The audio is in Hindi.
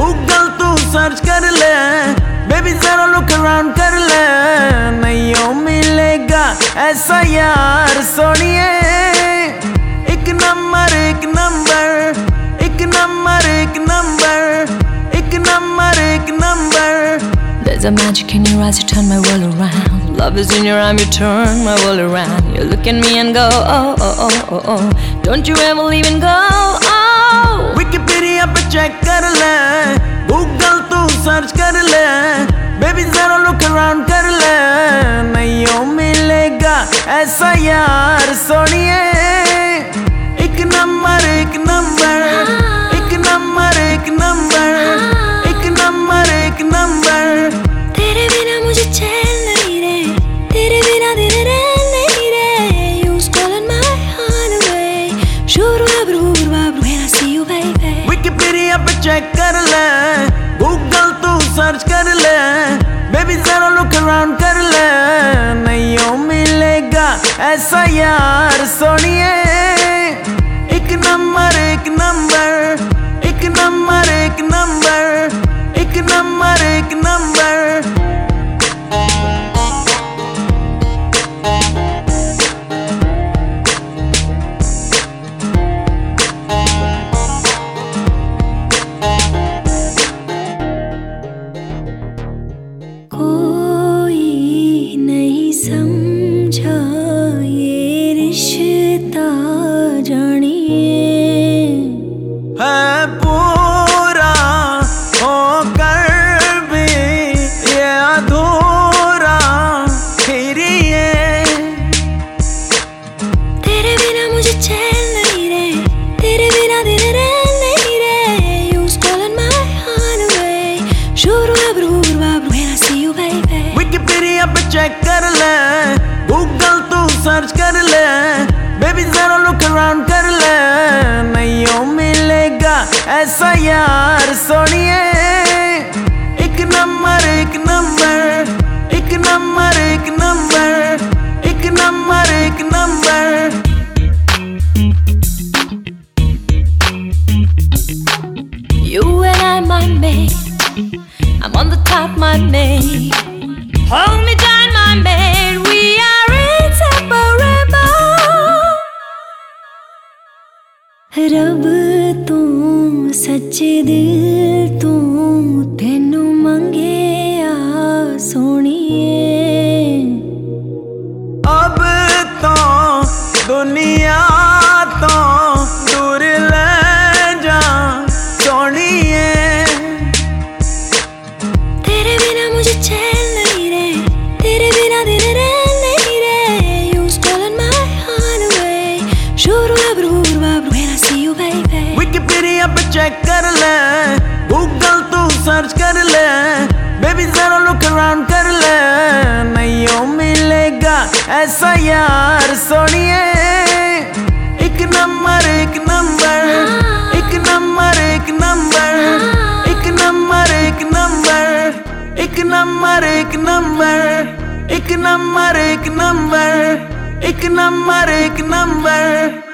गूगल तू सर्च कर ले बेबी जरा लुक अराउंड कर ले नहीं मिलेगा ऐसा यार सोनिए एक नंबर एक नंबर एक नंबर एक नंबर एक नंबर एक number There's a magic in your eyes, you turn my world around. Love is in your arm, you turn my world around. You look at me and go, oh, oh, oh, oh, oh. Don't you ever leave and go, oh. Wikipedia पे Check कर ले गूगल तू सर्च कर ले बेबी जरा लुक अराउंड कर ले नहीं मिलेगा ऐसा यार, सोनिए। विकिपीडिया पे चेक कर ले। गूगल तू सर्च कर ले। बेबी जरा लुक अराउंड कर ले। नहीं मिलेगा ऐसा यार, सोनिए। एक नंबर एक नंबर एक नंबर एक नंबर एक नंबर एक नंबर रे तेरे बिना दिन रैन नहीं रे You चेक कर ले गूगल तू सर्च कर ले बेबी जरा I'm on the top, my maid. Hold me down, my maid. We are inseparable. Rab tu सच्चे dil tu. चेक कर ले। गूगल तू सर्च कर ले। बेबी जरा लुक अराउंड कर ले। नहीं मिलेगा ऐसा यार सोनिए। एक नंबर एक नंबर। एक नंबर एक नंबर। एक नंबर एक नंबर। एक नंबर एक नंबर। एक नंबर एक नंबर। एक नंबर एक नंबर।